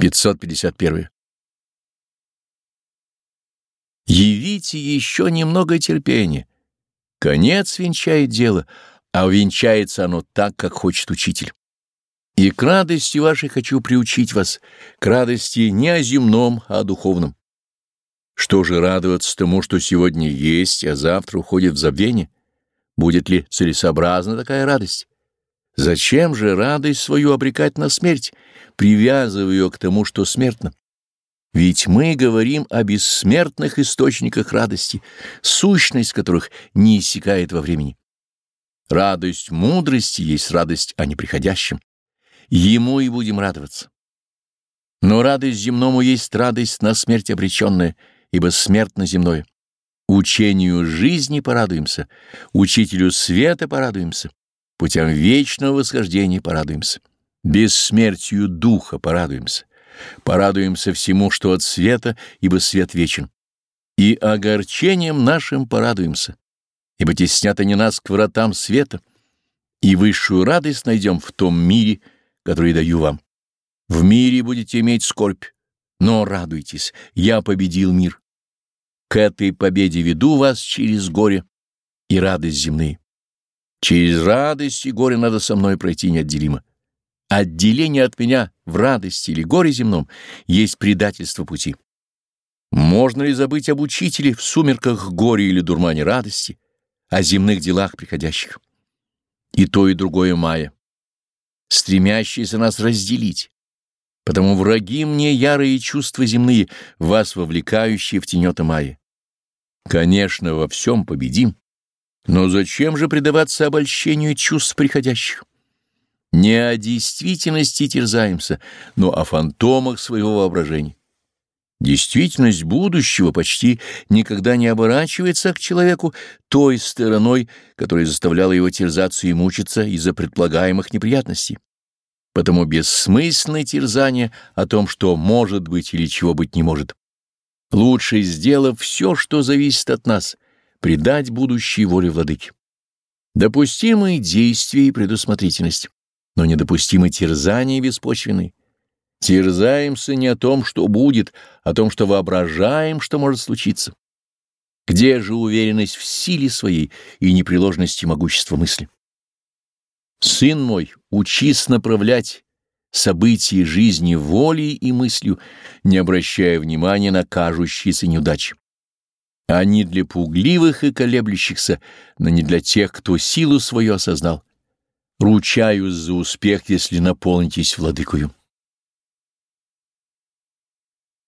551. Явите еще немного терпения. Конец венчает дело, а венчается оно так, как хочет учитель. И к радости вашей хочу приучить вас, к радости не о земном, а о духовном. Что же радоваться тому, что сегодня есть, а завтра уходит в забвение? Будет ли целесообразна такая радость? Зачем же радость свою обрекать на смерть, привязывая ее к тому, что смертно? Ведь мы говорим о бессмертных источниках радости, сущность которых не иссякает во времени. Радость мудрости есть радость о неприходящем. Ему и будем радоваться. Но радость земному есть радость на смерть обреченная, ибо смертно земное. Учению жизни порадуемся, учителю света порадуемся путям вечного восхождения порадуемся, бессмертию духа порадуемся, порадуемся всему, что от света, ибо свет вечен, и огорчением нашим порадуемся, ибо теснят они нас к вратам света, и высшую радость найдем в том мире, который даю вам. В мире будете иметь скорбь, но радуйтесь, я победил мир. К этой победе веду вас через горе и радость земные. Через радость и горе надо со мной пройти неотделимо. Отделение от меня в радости или горе земном есть предательство пути. Можно ли забыть об учителе в сумерках горе или дурмане радости, о земных делах приходящих? И то, и другое мая, стремящиеся нас разделить. Потому враги мне ярые чувства земные, вас вовлекающие в тенета мая. Конечно, во всем победим, но зачем же предаваться обольщению чувств приходящих? Не о действительности терзаемся, но о фантомах своего воображения. Действительность будущего почти никогда не оборачивается к человеку той стороной, которая заставляла его терзаться и мучиться из-за предполагаемых неприятностей. Потому бессмысленное терзание о том, что может быть или чего быть не может. Лучше сделав все, что зависит от нас — предать будущей воле владыки. Допустимы действия и предусмотрительность, но недопустимы терзания беспочвенные. Терзаемся не о том, что будет, а о том, что воображаем, что может случиться. Где же уверенность в силе своей и непреложности могущества мысли? Сын мой, учись направлять события жизни волей и мыслью, не обращая внимания на кажущиеся неудачи. Они для пугливых и колеблющихся, но не для тех, кто силу свою осознал. Ручаюсь за успех, если наполнитесь владыкою.